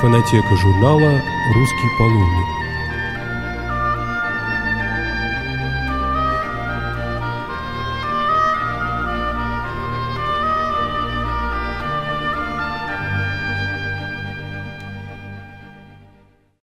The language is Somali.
Фонотека журнала «Русский полумник».